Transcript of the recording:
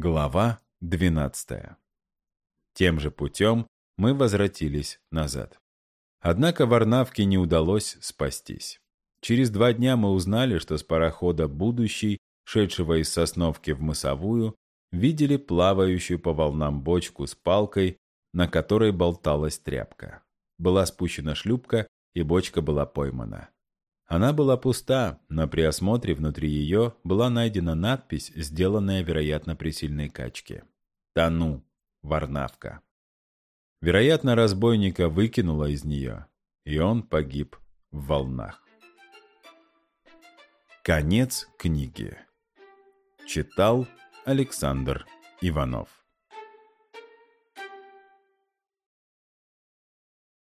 Глава 12. Тем же путем мы возвратились назад. Однако Варнавке не удалось спастись. Через два дня мы узнали, что с парохода «Будущий», шедшего из Сосновки в Мысовую, видели плавающую по волнам бочку с палкой, на которой болталась тряпка. Была спущена шлюпка, и бочка была поймана. Она была пуста, но при осмотре внутри ее была найдена надпись, сделанная, вероятно, при сильной качке. «Тону. Варнавка». Вероятно, разбойника выкинуло из нее, и он погиб в волнах. Конец книги. Читал Александр Иванов.